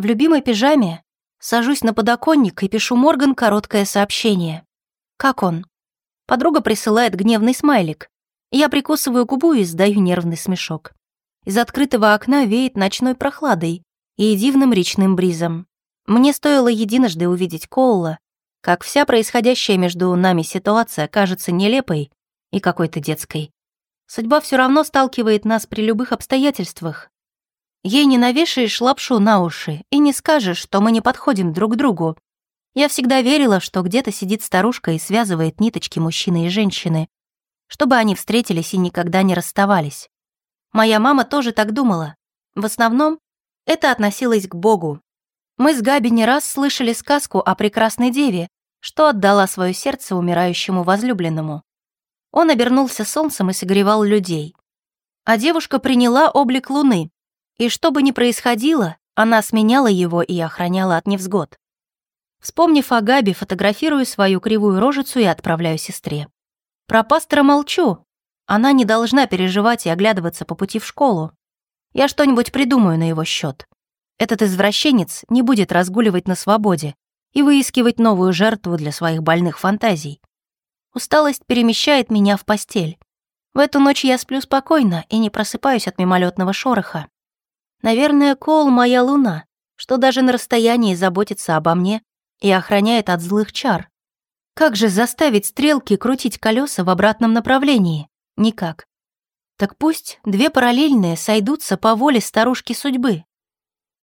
В любимой пижаме сажусь на подоконник и пишу Морган короткое сообщение. «Как он?» Подруга присылает гневный смайлик. Я прикусываю губу и сдаю нервный смешок. Из открытого окна веет ночной прохладой и дивным речным бризом. Мне стоило единожды увидеть Коула, как вся происходящая между нами ситуация кажется нелепой и какой-то детской. Судьба все равно сталкивает нас при любых обстоятельствах. Ей не навешаешь лапшу на уши и не скажешь, что мы не подходим друг к другу. Я всегда верила, что где-то сидит старушка и связывает ниточки мужчины и женщины, чтобы они встретились и никогда не расставались. Моя мама тоже так думала. В основном это относилось к Богу. Мы с Габи не раз слышали сказку о прекрасной деве, что отдала свое сердце умирающему возлюбленному. Он обернулся солнцем и согревал людей. А девушка приняла облик луны, и что бы ни происходило, она сменяла его и охраняла от невзгод. Вспомнив о Габи, фотографирую свою кривую рожицу и отправляю сестре. Про пастора молчу, она не должна переживать и оглядываться по пути в школу. Я что-нибудь придумаю на его счет. Этот извращенец не будет разгуливать на свободе и выискивать новую жертву для своих больных фантазий. Усталость перемещает меня в постель. В эту ночь я сплю спокойно и не просыпаюсь от мимолетного шороха. Наверное, Кол — моя луна, что даже на расстоянии заботится обо мне и охраняет от злых чар. Как же заставить стрелки крутить колеса в обратном направлении? Никак. Так пусть две параллельные сойдутся по воле старушки судьбы.